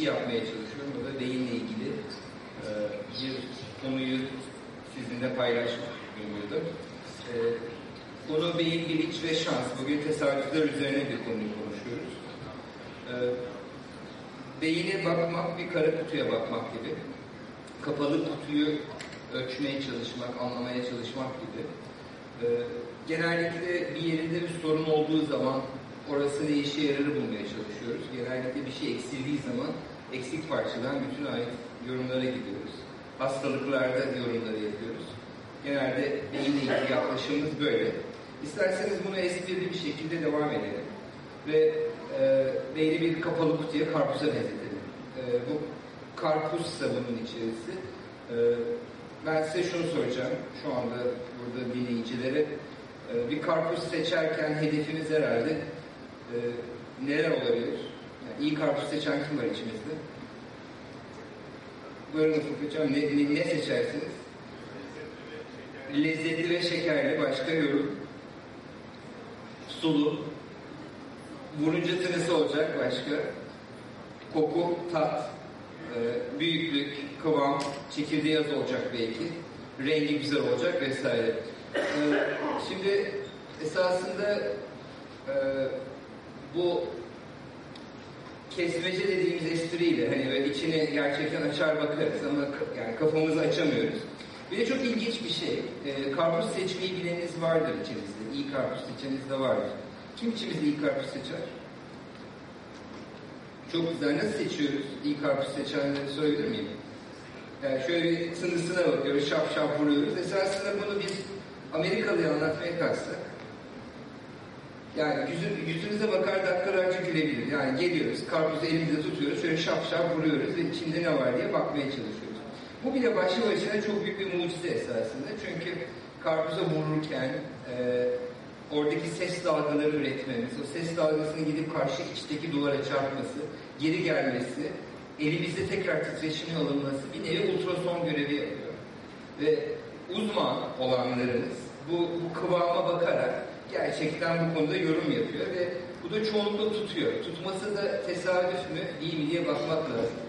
işi yapmaya çalışıyorum. O da beyinle ilgili e, bir konuyu sizinle paylaşmak burada. E, konu beyin, bilinç ve şans. Bugün tesadüfler üzerine bir konuyu konuşuyoruz. E, beyine bakmak bir kara kutuya bakmak gibi. Kapalı kutuyu ölçmeye çalışmak, anlamaya çalışmak gibi. E, genellikle bir yerinde bir sorun olduğu zaman orası ne işe yararı bulmaya çalışıyoruz. Genellikle bir şey eksildiği zaman eksik parçadan bütün ait yorumlara gidiyoruz. Hastalıklarda yorumları yapıyoruz. Genelde beyinle ilgili yaklaşımımız böyle. İsterseniz bunu esprili bir şekilde devam edelim. Ve e, beyni bir kapalı kutuya karpuza benzetelim. E, bu karpuzsa bunun içerisi. E, ben size şunu soracağım. Şu anda burada dinleyicilere e, bir karpuz seçerken hedefimiz herhalde e, neler olabilir? İyi karpuz seçen kim var içimizde? Buyurun Hocam, ne, ne, ne seçersiniz? Lezzetli ve şekerli başka yorum. Sulu. Vurunca tınısı olacak başka. Koku, tat, e, büyüklük, kıvam, çekirdeği az olacak belki. Rengi güzel olacak vesaire. E, şimdi esasında e, bu kesmece dediğimiz espriyle hani böyle içini gerçekten açar bakarız ama yani kafamızı açamıyoruz. Bir de çok ilginç bir şey. E, karpuz seçmeyi bileniniz vardır içinizde. İyi karpuz seçeniz de vardır. Kim içimizde iyi karpuz seçer? Çok güzel. Nasıl seçiyoruz? İyi karpuz seçenleri söyleyebilir miyim? Yani şöyle sınırsına bakıyoruz, şap şap vuruyoruz. Esasında bunu biz Amerikalı'ya anlatmaya kalksak yani yüzü, yüzümüze bakar dakikalarca gülebilir. Yani geliyoruz, karpuzu elimizde tutuyoruz, şöyle şap şap vuruyoruz ve içinde ne var diye bakmaya çalışıyoruz. Bu bile başlı başına çok büyük bir mucize esasında. Çünkü karpuza vururken e, oradaki ses dalgaları üretmemiz, o ses dalgasının gidip karşı içteki duvara çarpması, geri gelmesi, elimizde tekrar titreşimi alınması bir nevi ultrason görevi yapıyor. Ve uzman olanlarınız bu, bu kıvama bakarak gerçekten bu konuda yorum yapıyor ve bu da çoğunlukla tutuyor. Tutması da tesadüf mü, iyi mi diye bakmak lazım.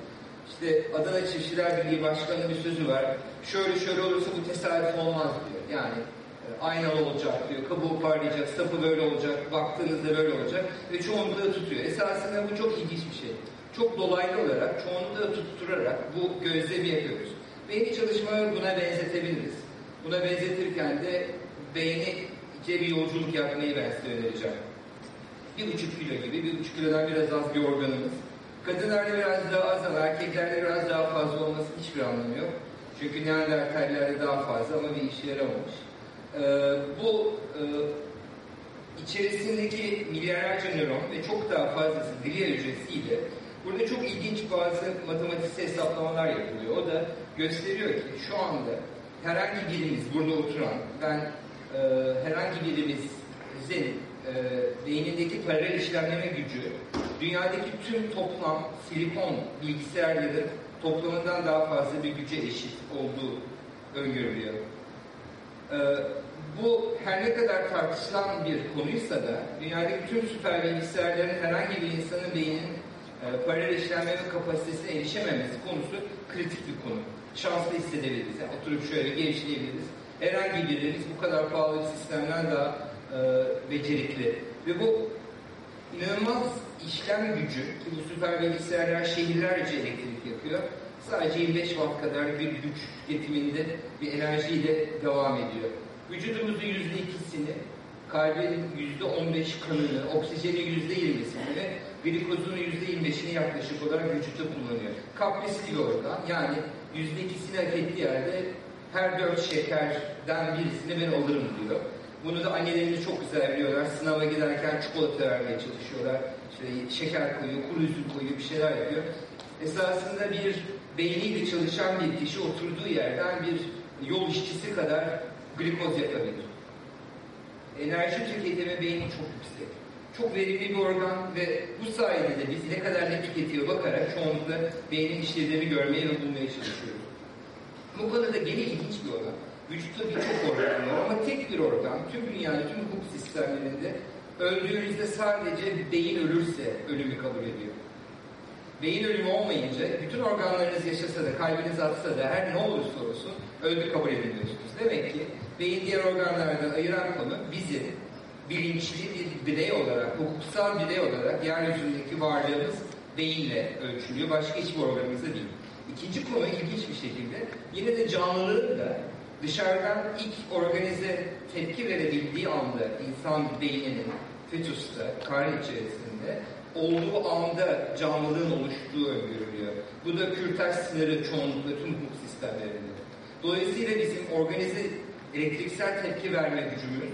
İşte Adana Çiftçiler Birliği Başkanı'nın bir sözü var. Şöyle şöyle olursa bu tesadüf olmaz diyor. Yani e, aynalı olacak diyor, kabuğu parlayacak, sapı böyle olacak, baktığınızda böyle olacak ve çoğunlukla tutuyor. Esasında bu çok ilginç bir şey. Çok dolaylı olarak, çoğunlukla tutturarak bu gözlemi yapıyoruz. Beyni çalışmaları buna benzetebiliriz. Buna benzetirken de beyni bir yolculuk yapmayı ben size önereceğim. Bir buçuk kilo gibi, bir buçuk kilodan biraz az bir organımız. Kadınlarda biraz daha az ama erkeklerde biraz daha fazla olması hiçbir anlamı yok. Çünkü neandertallerde daha fazla ama bir işe yaramamış. Ee, bu e, içerisindeki milyarlarca nöron ve çok daha fazlası glia hücresiyle burada çok ilginç bazı matematiksel hesaplamalar yapılıyor. O da gösteriyor ki şu anda herhangi birimiz burada oturan, ben e, herhangi birimizin e, beynindeki paralel işlemleme gücü dünyadaki tüm toplam silikon bilgisayarların toplamından daha fazla bir güce eşit olduğu öngörülüyor. E, bu her ne kadar tartışılan bir konuysa da dünyadaki tüm süper bilgisayarların herhangi bir insanın beyninin e, paralel işlemleme kapasitesine erişememesi konusu kritik bir konu. Şanslı hissedebiliriz. Yani oturup şöyle gevşeyebiliriz herhangi birimiz bu kadar pahalı bir sistemden daha e, becerikli. Ve bu inanılmaz işlem gücü ki bu süper bilgisayarlar şehirlerce elektrik yakıyor. Sadece 25 watt kadar bir güç tüketiminde bir enerjiyle devam ediyor. Vücudumuzun yüzde ikisini, kalbin yüzde on beş kanını, oksijenin yüzde yirmisini ve glikozun yüzde yirmi beşini yaklaşık olarak vücutta kullanıyor. Kaprisli bir organ. Yani yüzde ikisini hak ettiği yerde her dört şekerden birisini ben alırım diyor. Bunu da annelerimiz çok güzel biliyorlar. Sınava giderken çikolata vermeye çalışıyorlar. İşte şeker koyuyor, kuru üzüm koyuyor, bir şeyler yapıyor. Esasında bir beyniyle çalışan bir kişi oturduğu yerden bir yol işçisi kadar glikoz yapabilir. Enerji tüketimi beyni çok yüksek. Çok verimli bir organ ve bu sayede de biz ne kadar ne tüketiyor bakarak çoğunlukla beynin işlevlerini görmeye ve bulmaya çalışıyoruz. Bu konuda gene ilginç bir organ. Vücutta birçok organ var ama tek bir organ tüm dünyanın tüm hukuk sistemlerinde öldüğünüzde sadece beyin ölürse ölümü kabul ediyor. Beyin ölümü olmayınca bütün organlarınız yaşasa da, kalbiniz atsa da her ne olursa olsun öldü kabul ediliyorsunuz. Demek ki beyin diğer organlardan ayıran konu bizim bilinçli bir birey olarak, hukuksal birey olarak yeryüzündeki varlığımız beyinle ölçülüyor. Başka hiçbir organımızda değil. İkinci konu ilginç bir şekilde yine de canlılığın da dışarıdan ilk organize tepki verebildiği anda insan beyninin fetüste, karın içerisinde olduğu anda canlılığın oluştuğu öngörülüyor. Bu da kürtaj sınırı çoğunlukla tüm hukuk sistemlerinde. Dolayısıyla bizim organize elektriksel tepki verme gücümüz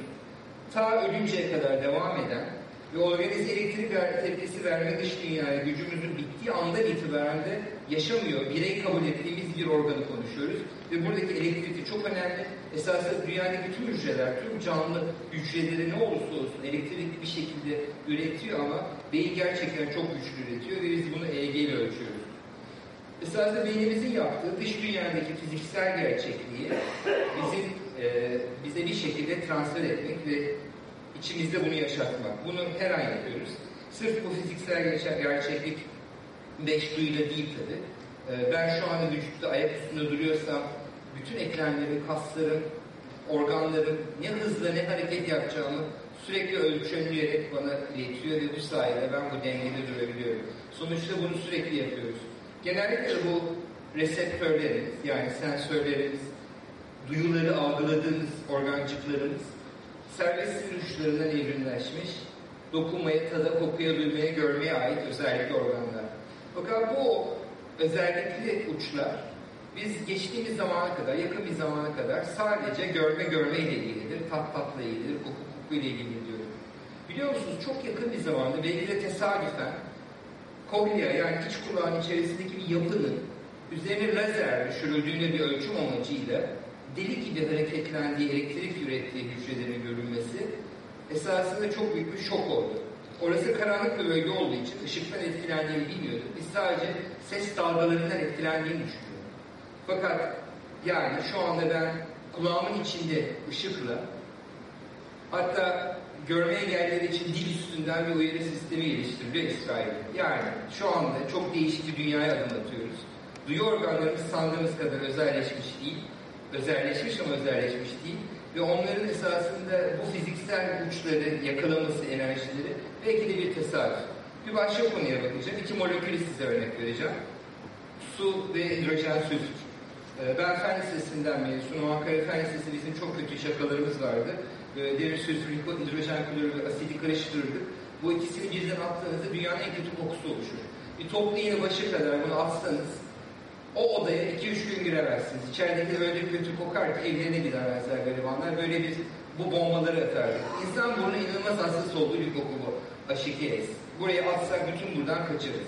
ta ölünceye kadar devam eden ve organize elektrik tepkisi verme dış dünyaya gücümüzün bittiği andan itibaren de yaşamıyor. Birey kabul ettiğimiz bir organı konuşuyoruz. Ve buradaki elektrik çok önemli. Esasında dünyadaki tüm hücreler, tüm canlı hücreleri ne olursa olsun elektrikli bir şekilde üretiyor ama beyin gerçekten çok güçlü üretiyor ve biz bunu EEG ile ölçüyoruz. Esasında beynimizin yaptığı dış dünyadaki fiziksel gerçekliği bizim e, bize bir şekilde transfer etmek ve içimizde bunu yaşatmak. Bunu her an yapıyoruz. Sırf bu fiziksel gerçeklik beş duyuyla değil tabi. E, ben şu anda vücutta ayak üstünde duruyorsam bütün eklemlerim, kaslarım, organlarım ne hızla ne hareket yapacağımı sürekli ölçümleyerek bana iletiyor ve bu sayede ben bu dengede durabiliyorum. Sonuçta bunu sürekli yapıyoruz. Genellikle bu reseptörlerimiz yani sensörlerimiz, duyuları algıladığımız organcıklarımız serbest uçlarından evrimleşmiş, dokunmaya, tada, kokuya, duymaya, görmeye ait özellikle organlar. Fakat bu özellikli uçlar biz geçtiğimiz zamana kadar, yakın bir zamana kadar sadece görme görme ile ilgilidir, tat tatla ilgilidir, koku koku ile ilgilidir diyorum. Biliyor musunuz çok yakın bir zamanda belki de tesadüfen kornea yani iç kulağın içerisindeki bir yapının üzerine lazer düşürüldüğüne bir ölçüm amacıyla deli gibi hareketlendiği, elektrik ürettiği hücrelerin görülmesi esasında çok büyük bir şok oldu. Orası karanlık bir bölge olduğu için ışıktan etkilendiğini bilmiyorduk. Biz sadece ses dalgalarından etkilendiğini düşünüyorduk. Fakat yani şu anda ben kulağımın içinde ışıkla hatta görme engellileri için dil üstünden bir uyarı sistemi geliştiriliyor İsrail. Yani şu anda çok değişik bir dünyaya adım atıyoruz. Duyu organlarımız sandığımız kadar özelleşmiş değil. Özelleşmiş ama özelleşmiş değil. Ve onların esasında bu fiziksel uçları, yakalaması enerjileri belki de bir tesadüf. Bir başka konuya bakacağım. İki molekülü size örnek vereceğim. Su ve hidrojen sülfür. Ee, ben fen lisesinden mezunum. Ankara Fen Lisesi bizim çok kötü şakalarımız vardı. Ee, Demir sülfür, hidrojen klorür ve asidi karıştırırdık. Bu ikisini birden attığınızda dünyanın en kötü kokusu oluşur. Bir toplu iğne başı kadar bunu atsanız o odaya 2-3 gün giremezsiniz. İçerideki öyle kötü kokar ki evlerine gidemezler garibanlar. Böyle bir bu bombaları atardı. İnsan burnu inanılmaz hassas olduğu bir koku bu. Aşikez. Buraya atsak bütün buradan kaçırırız.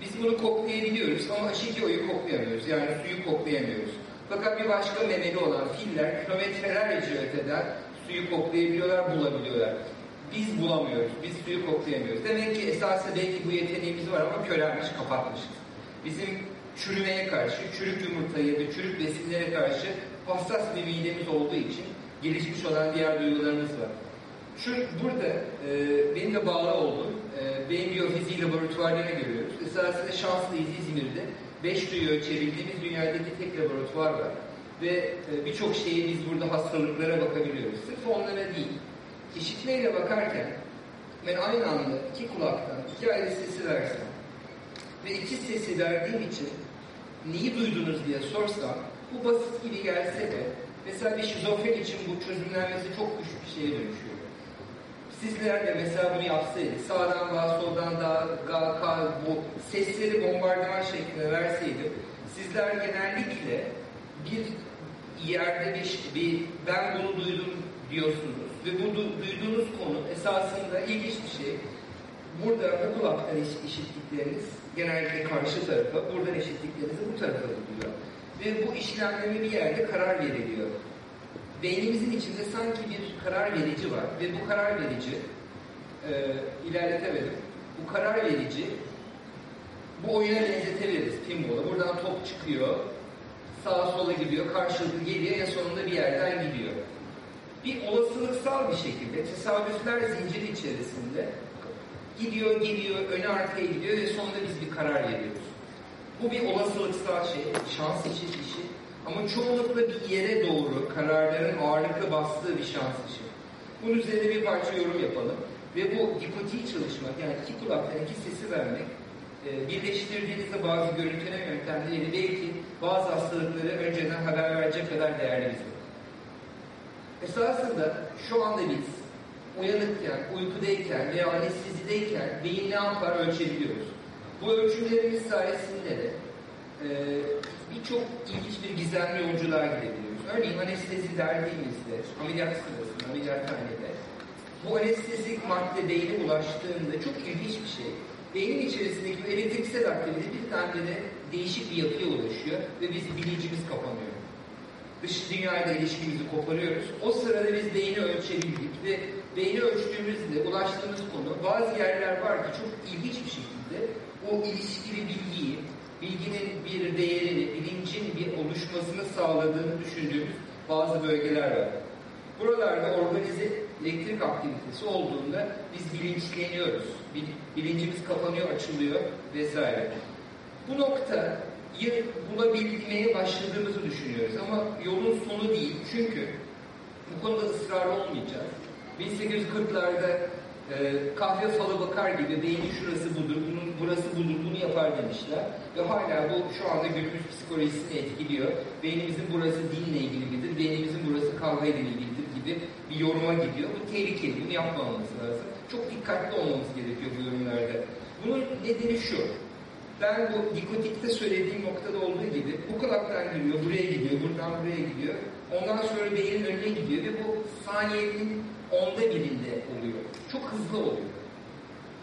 Biz bunu koklayabiliyoruz ama aşikoyu koklayamıyoruz. Yani suyu koklayamıyoruz. Fakat bir başka memeli olan filler kilometrelerce öteden suyu koklayabiliyorlar, bulabiliyorlar. Biz bulamıyoruz, biz suyu koklayamıyoruz. Demek ki esasında belki bu yeteneğimiz var ama körelmiş, kapatmışız. Bizim çürümeye karşı, çürük yumurtaya ve çürük besinlere karşı hassas bir midemiz olduğu için gelişmiş olan diğer duygularımız var. Şu burada e, benim de bağlı olduğum e, beyin biyofiziği laboratuvarlarını görüyoruz. Esasında şanslıyız İzmir'de. Beş duyu ölçebildiğimiz dünyadaki tek laboratuvar var. Ve e, birçok şeyi biz burada hastalıklara bakabiliyoruz. Sırf onlara değil. İşitmeyle bakarken ben aynı anda iki kulaktan iki ayrı sesi versem ve iki sesi verdiğim için neyi duydunuz diye sorsam bu basit gibi gelse de mesela bir şizofren için bu çözümlenmesi çok güçlü bir şeye dönüşüyor. Sizler de mesela bunu yapsaydık, sağdan daha soldan daha ga, ka, bu sesleri bombardıman şeklinde verseydim, sizler genellikle bir yerde bir, bir ben bunu duydum diyorsunuz ve bu duyduğunuz konu esasında ilginç bir şey. Burada bu kulaktan işittikleriniz genellikle karşı tarafa, buradan işittiklerinizi bu tarafa gidiyor. Ve bu işlemleme bir yerde karar veriliyor beynimizin içinde sanki bir karar verici var ve bu karar verici e, ilerletemedim. Bu karar verici bu oyuna benzetebiliriz pinball'a. Buradan top çıkıyor, sağa sola gidiyor, karşılıklı geliyor ya sonunda bir yerden gidiyor. Bir olasılıksal bir şekilde tesadüfler zinciri içerisinde Gidiyor, geliyor, öne arkaya gidiyor ve sonunda biz bir karar veriyoruz. Bu bir olasılıksal şey, şans işi işi. Ama çoğunlukla bir yere doğru kararların ağırlıklı bastığı bir şans işi. Bunun üzerine bir parça yorum yapalım. Ve bu dikotiyi çalışmak, yani iki kulaktan iki sesi vermek, e, birleştirdiğinizde bazı görüntüleme yöntemleriyle belki bazı hastalıkları önceden haber verecek kadar değerli bizim. Esasında şu anda biz uyanıkken, uykudayken veya anestezideyken beyin ne yapar ölçebiliyoruz. Bu ölçümlerimiz sayesinde de e, birçok ilginç bir gizemli yolculuğa gidebiliyoruz. Örneğin anestezi derdiğimizde, ameliyat sırasında, ameliyathanede bu anestezik madde beyne ulaştığında çok ilginç bir şey. Beynin içerisindeki elektriksel aktivite bir tane de değişik bir yapıya ulaşıyor ve biz bilincimiz kapanıyor. Dış dünyayla ilişkimizi koparıyoruz. O sırada biz beyni ölçebildik ve beyni ölçtüğümüzde ulaştığımız konu bazı yerler var ki çok ilginç bir şekilde o ilişkili bilgiyi, bilginin bir değerini, bilincin bir oluşmasını sağladığını düşündüğümüz bazı bölgeler var. Buralarda organize elektrik aktivitesi olduğunda biz bilinçleniyoruz. Bilincimiz kapanıyor, açılıyor vesaire. Bu noktayı bulabilmeye başladığımızı düşünüyoruz ama yolun sonu değil. Çünkü bu konuda ısrar olmayacağız. 1840'larda e, kahve falı bakar gibi beynin şurası budur, bunun burası budur, bunu yapar demişler. Ve hala bu şu anda günümüz psikolojisini etkiliyor. Beynimizin burası dinle ilgili midir, beynimizin burası kahveyle ilgilidir gibi bir yoruma gidiyor. Bu tehlikeli, bunu yapmamamız lazım. Çok dikkatli olmamız gerekiyor bu yorumlarda. Bunun nedeni şu, ben bu dikotikte söylediğim noktada olduğu gibi bu kulaktan giriyor, buraya gidiyor, buradan buraya gidiyor. Ondan sonra beynin önüne gidiyor ve bu saniyenin onda birinde oluyor. Çok hızlı oluyor.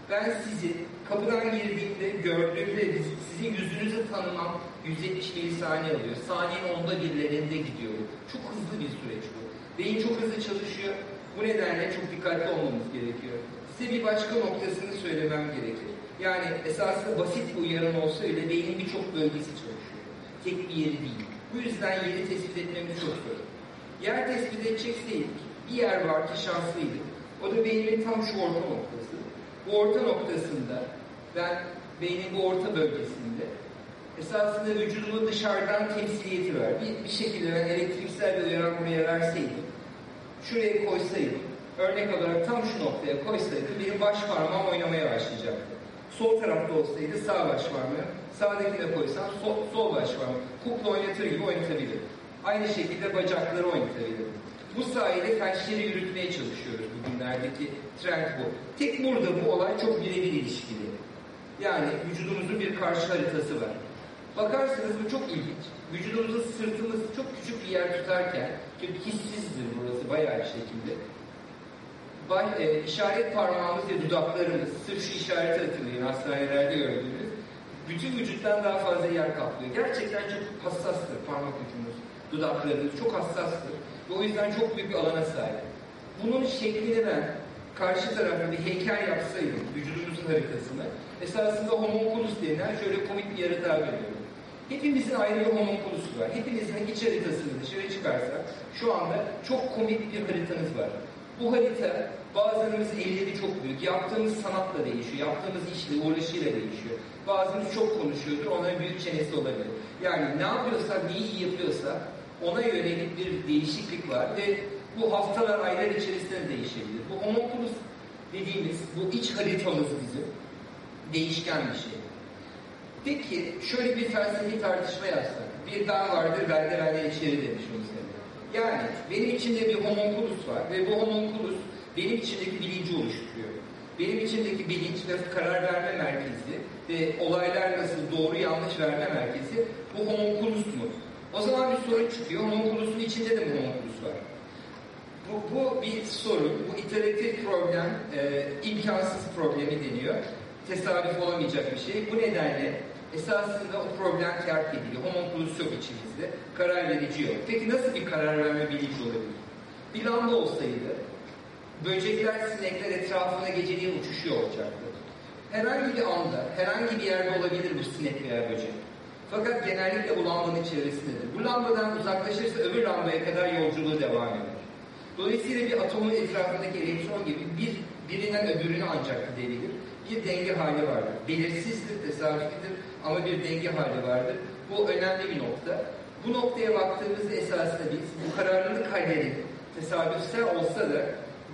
Ben sizi kapıdan girdiğimde, gördüğümde sizin yüzünüzü tanımam 170 milisaniye alıyor. Saniyenin onda birlerinde gidiyor. Çok hızlı bir süreç bu. Beyin çok hızlı çalışıyor. Bu nedenle çok dikkatli olmamız gerekiyor. Size bir başka noktasını söylemem gerekir. Yani esasında basit bir uyarım olsa öyle beynin birçok bölgesi çalışıyor. Tek bir yeri değil. Bu yüzden yeri tespit etmemiz çok zor. Yer tespit edecekseydik bir yer var ki şanslıydık. O da beynin tam şu orta noktası. Bu orta noktasında ben beynin bu orta bölgesinde esasında vücudumun dışarıdan temsiliyeti var. Bir, bir şekilde ben elektriksel bir uyaran buraya verseydim, şuraya koysaydım, örnek olarak tam şu noktaya koysaydım benim baş parmağım oynamaya başlayacaktı. Sol tarafta olsaydı sağ baş parmağı, sağdakine koysam sol, sol baş parmağı. Kukla oynatır gibi oynatabilirim. Aynı şekilde bacakları oynatabilirim. Bu sayede felçleri yürütmeye çalışıyoruz bugünlerdeki trend bu. Tek burada bu olay çok birebir ilişkili. Yani vücudumuzun bir karşı haritası var. Bakarsanız bu çok ilginç. Vücudumuzun sırtımız çok küçük bir yer tutarken, çünkü hissizdir burası bayağı bir şekilde. Bay, e, işaret parmağımız ve dudaklarımız, sırf şu işareti hatırlayın hastanelerde gördüğünüz, bütün vücuttan daha fazla yer kaplıyor. Gerçekten çok hassastır parmak ucumuz, dudaklarımız çok hassastır. Ve o yüzden çok büyük bir alana sahip. Bunun şeklini ben karşı tarafına bir heykel yapsaydım, vücudumuzun haritasını, esasında homunculus denilen şöyle komik bir yaratığa veriyorum. Hepimizin ayrı bir homunculusu var. Hepimizin iç haritasını dışarı çıkarsak şu anda çok komik bir haritanız var. Bu harita bazılarımızın elleri çok büyük. Yaptığımız sanatla değişiyor. Yaptığımız işle, uğraşıyla değişiyor. Bazımız çok konuşuyordur. Onların büyük çenesi olabilir. Yani ne yapıyorsa, neyi iyi yapıyorsa ona yönelik bir değişiklik var ve bu haftalar, aylar içerisinde değişebilir. Bu homunculus dediğimiz bu iç haritamız bizim değişken bir şey. Peki şöyle bir felsefi tartışma yapsak. Bir dağ vardır, bende benden içeri demiş onu Yani benim içinde bir homunculus var ve bu homunculus benim içindeki bilinci oluşturuyor. Benim içindeki bilinç ve karar verme merkezi ve olaylar nasıl doğru yanlış verme merkezi bu homunculus mu? O zaman bir soru çıkıyor. Homunculusun içinde de mi homunculus var? Bu, bu bir sorun. Bu iteratif problem, e, imkansız problemi deniyor. Tesadüf olamayacak bir şey. Bu nedenle esasında o problem terk ediliyor. Homunculus yok içimizde. Karar verici yok. Peki nasıl bir karar verme bilinci olabilir? Bir lamba olsaydı böcekler, sinekler etrafına geceliğin uçuşuyor olacaktı. Herhangi bir anda, herhangi bir yerde olabilir bu sinek veya böcek. Fakat genellikle bu lambanın çevresindedir. Bu lambadan uzaklaşırsa öbür lambaya kadar yolculuğu devam eder. Dolayısıyla bir atomun etrafındaki elektron gibi bir birinden öbürüne ancak gidebilir. bir denge hali vardır. Belirsizdir, tesadüfidir ama bir denge hali vardır. Bu önemli bir nokta. Bu noktaya baktığımızda esasında biz bu kararlılık halleri tesadüfsel olsa da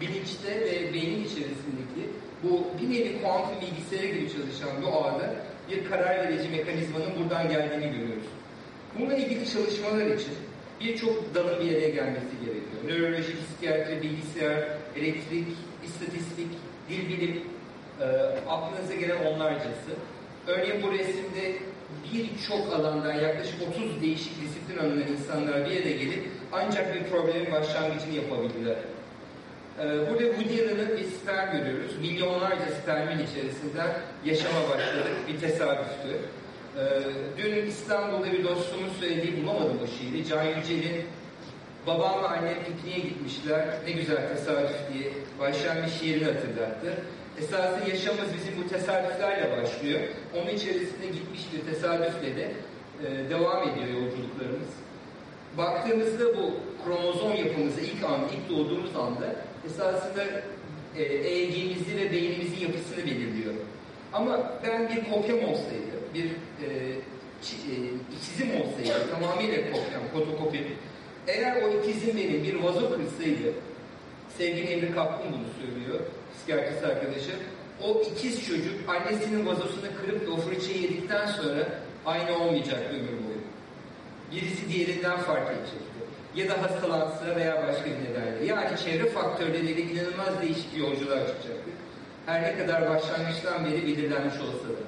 bilinçte ve beynin içerisindeki bu bir nevi kuantum bilgisayarı gibi çalışan bu ağda bir karar verici mekanizmanın buradan geldiğini görüyoruz. Bununla ilgili çalışmalar için birçok dalın bir araya gelmesi gerekiyor. Nöroloji, psikiyatri, bilgisayar, elektrik, istatistik, dil bilim, e, aklınıza gelen onlarcası. Örneğin bu resimde birçok alandan yaklaşık 30 değişik disiplin alanından insanlar bir yere gelip ancak bir problemin başlangıcını yapabildiler. Ee, Burada Woody bir sperm görüyoruz. Milyonlarca spermin içerisinden yaşama başladık. Bir tesadüftü. Ee, Dün İstanbul'da bir dostumuz söylediği bulamadım o şiiri. Can Yücel'in babamla annem pikniğe gitmişler. Ne güzel tesadüf diye başlayan bir şiirini hatırlattı. Esasında yaşamımız bizim bu tesadüflerle başlıyor. Onun içerisinde gitmiş bir tesadüfle de e, devam ediyor yolculuklarımız. Baktığımızda bu kromozom yapımızı ilk an, ilk doğduğumuz anda esasında e, EEG'mizi ve beynimizin yapısını belirliyor. Ama ben bir kopyam olsaydı, bir e, çi, e, ikizim olsaydı, tamamıyla kopyam, fotokopim, eğer o ikizim benim bir vazo kırsaydı, sevgili Emre Kaplan bunu söylüyor, psikiyatrist arkadaşım, o ikiz çocuk annesinin vazosunu kırıp da o fırçayı yedikten sonra aynı olmayacak ömür boyu. Birisi diğerinden fark edecekti. Ya da hastalansa veya başka bir nedenle. Yani çevre faktörleriyle inanılmaz değişik yolculuğa çıkacaktı. Her ne kadar başlangıçtan beri belirlenmiş olsa da.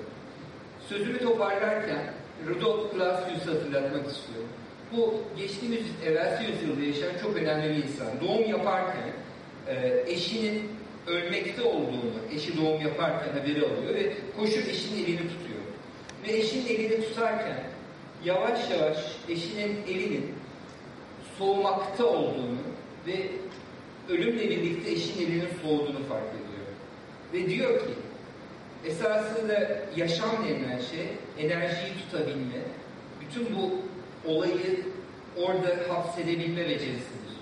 Sözümü toparlarken Rudolf Clausius'u hatırlatmak istiyorum. Bu geçtiğimiz evvelsi yüzyılda yaşayan çok önemli bir insan. Doğum yaparken e, eşinin ölmekte olduğunu, eşi doğum yaparken haberi alıyor ve koşup eşinin elini tutuyor. Ve eşinin elini tutarken yavaş yavaş eşinin elinin soğumakta olduğunu ve ölümle birlikte eşin elinin soğuduğunu fark ediyor. Ve diyor ki esasında yaşam denilen şey enerjiyi tutabilme, bütün bu olayı orada hapsedebilme becerisidir.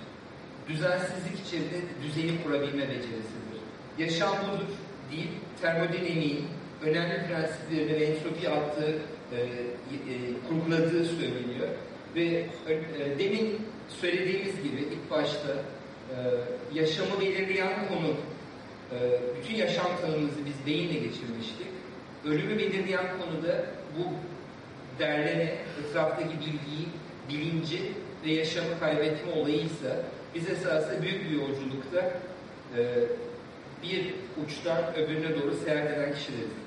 Düzensizlik içerisinde düzeni kurabilme becerisidir. Yaşam budur deyip termodinamiğin önemli prensiplerini ve entropi attığı e, e, kurguladığı söyleniyor. Ve e, demin söylediğimiz gibi ilk başta e, yaşamı belirleyen konu, e, bütün yaşam tanımımızı biz beyinle geçirmiştik. Ölümü belirleyen konuda bu derleme, etraftaki bilgiyi, bilinci ve yaşamı kaybetme olayıysa biz esasında büyük bir yolculukta e, bir uçtan öbürüne doğru seyahat eden kişileriz.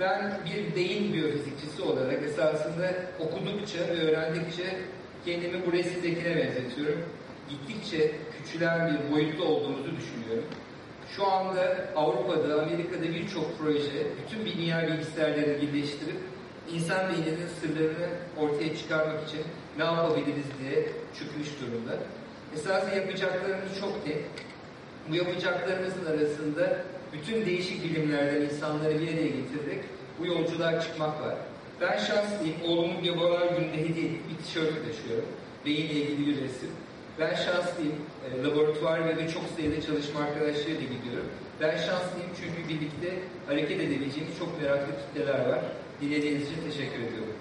Ben bir beyin biyofizikçisi olarak esasında okudukça ve öğrendikçe kendimi bu resimdekine benzetiyorum. Gittikçe küçülen bir boyutta olduğumuzu düşünüyorum. Şu anda Avrupa'da, Amerika'da birçok proje bütün dünya bilgisayarları birleştirip insan beyninin sırlarını ortaya çıkarmak için ne yapabiliriz diye çıkmış durumda. Esasında yapacaklarımız çok tek. Bu yapacaklarımızın arasında bütün değişik bilimlerden insanları bir araya getirerek bu yolculuğa çıkmak var. Ben şanslıyım. Oğlumun babalar gününde hediye edip bir tişört taşıyorum. Beyinle ilgili bir resim. Ben şanslıyım. E, laboratuvar ve de çok sayıda çalışma arkadaşlarıyla gidiyorum. Ben şanslıyım çünkü birlikte hareket edebileceğimiz çok meraklı kitleler var. Dinlediğiniz için teşekkür ediyorum.